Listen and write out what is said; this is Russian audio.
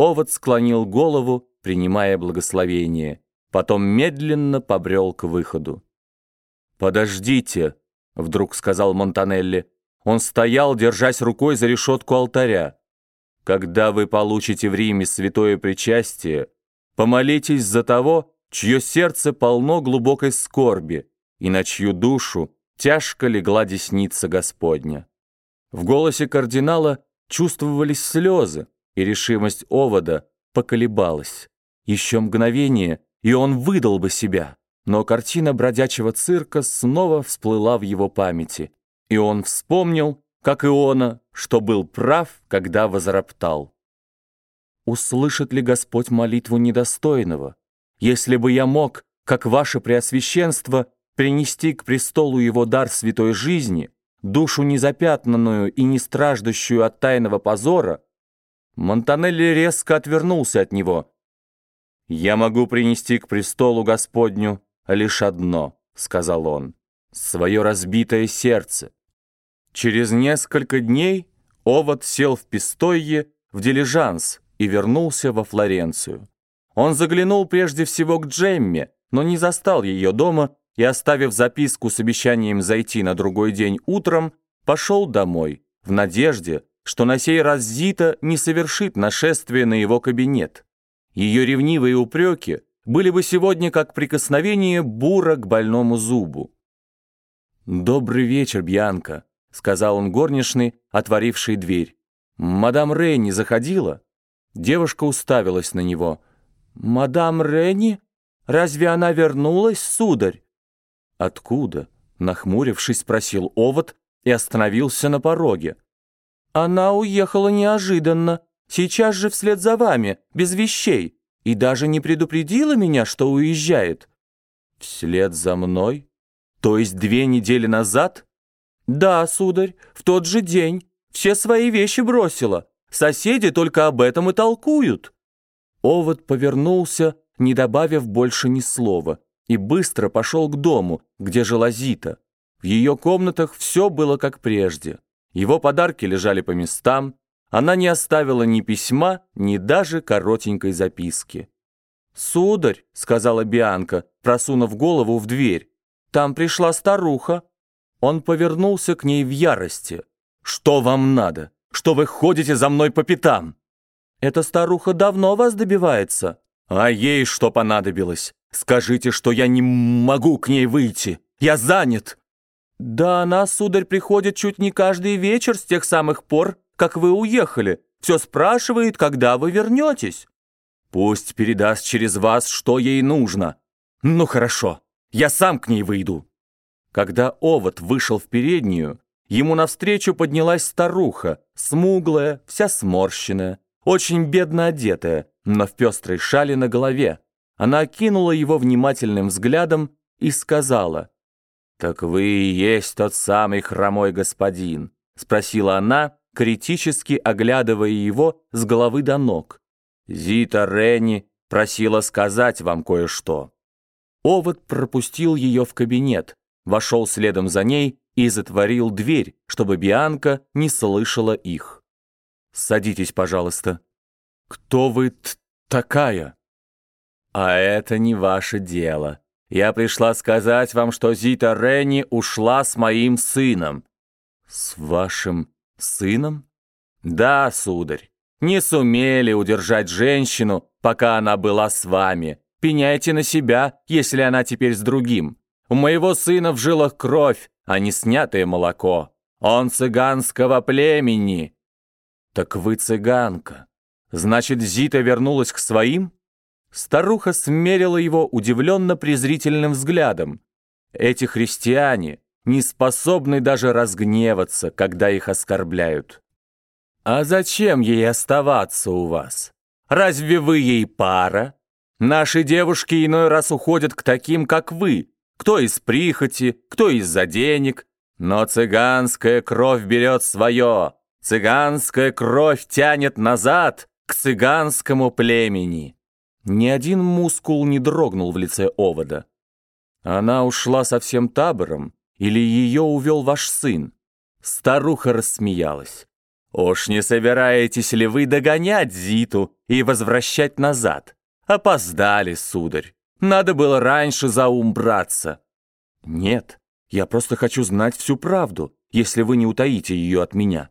Овод склонил голову, принимая благословение. Потом медленно побрел к выходу. «Подождите», — вдруг сказал Монтанелли. Он стоял, держась рукой за решетку алтаря. «Когда вы получите в Риме святое причастие, помолитесь за того, чье сердце полно глубокой скорби и на чью душу тяжко легла десница Господня». В голосе кардинала чувствовались слезы, и решимость овода поколебалась. Еще мгновение, и он выдал бы себя. Но картина бродячего цирка снова всплыла в его памяти, и он вспомнил, как Иона, что был прав, когда возроптал. «Услышит ли Господь молитву недостойного? Если бы я мог, как ваше Преосвященство, принести к престолу его дар святой жизни, душу незапятнанную и не страждущую от тайного позора, Монтанелли резко отвернулся от него. «Я могу принести к престолу Господню лишь одно», — сказал он, — «свое разбитое сердце». Через несколько дней Овод сел в Пистойе в дилижанс и вернулся во Флоренцию. Он заглянул прежде всего к Джемме, но не застал ее дома и, оставив записку с обещанием зайти на другой день утром, пошел домой в надежде, что на сей раз Зита не совершит нашествие на его кабинет. Ее ревнивые упреки были бы сегодня как прикосновение бура к больному зубу. «Добрый вечер, Бьянка», — сказал он горничной, отворившей дверь. «Мадам Ренни заходила?» Девушка уставилась на него. «Мадам Ренни? Разве она вернулась, сударь?» «Откуда?» — нахмурившись, спросил Овод и остановился на пороге. Она уехала неожиданно, сейчас же вслед за вами, без вещей, и даже не предупредила меня, что уезжает. Вслед за мной? То есть две недели назад? Да, сударь, в тот же день. Все свои вещи бросила. Соседи только об этом и толкуют. Овод повернулся, не добавив больше ни слова, и быстро пошел к дому, где жила Зита. В ее комнатах все было как прежде. Его подарки лежали по местам, она не оставила ни письма, ни даже коротенькой записки. «Сударь», — сказала Бианка, просунув голову в дверь, — «там пришла старуха». Он повернулся к ней в ярости. «Что вам надо? Что вы ходите за мной по пятам?» «Эта старуха давно вас добивается». «А ей что понадобилось? Скажите, что я не могу к ней выйти. Я занят». «Да она, сударь, приходит чуть не каждый вечер с тех самых пор, как вы уехали. Все спрашивает, когда вы вернетесь». «Пусть передаст через вас, что ей нужно. Ну хорошо, я сам к ней выйду». Когда овод вышел в переднюю, ему навстречу поднялась старуха, смуглая, вся сморщенная, очень бедно одетая, но в пестрой шали на голове. Она окинула его внимательным взглядом и сказала — «Так вы и есть тот самый хромой господин?» — спросила она, критически оглядывая его с головы до ног. «Зита Ренни просила сказать вам кое-что». Овод пропустил ее в кабинет, вошел следом за ней и затворил дверь, чтобы Бианка не слышала их. «Садитесь, пожалуйста». «Кто вы такая?» «А это не ваше дело», я пришла сказать вам, что Зита Ренни ушла с моим сыном». «С вашим сыном?» «Да, сударь. Не сумели удержать женщину, пока она была с вами. Пеняйте на себя, если она теперь с другим. У моего сына в жилах кровь, а не снятое молоко. Он цыганского племени». «Так вы цыганка. Значит, Зита вернулась к своим?» Старуха смерила его удивленно-презрительным взглядом. Эти христиане не способны даже разгневаться, когда их оскорбляют. «А зачем ей оставаться у вас? Разве вы ей пара? Наши девушки иной раз уходят к таким, как вы, кто из прихоти, кто из-за денег. Но цыганская кровь берет свое, цыганская кровь тянет назад к цыганскому племени». Ни один мускул не дрогнул в лице овода. Она ушла со всем табором, или ее увел ваш сын? Старуха рассмеялась. «Уж не собираетесь ли вы догонять Зиту и возвращать назад? Опоздали, сударь. Надо было раньше за ум браться». «Нет, я просто хочу знать всю правду, если вы не утаите ее от меня».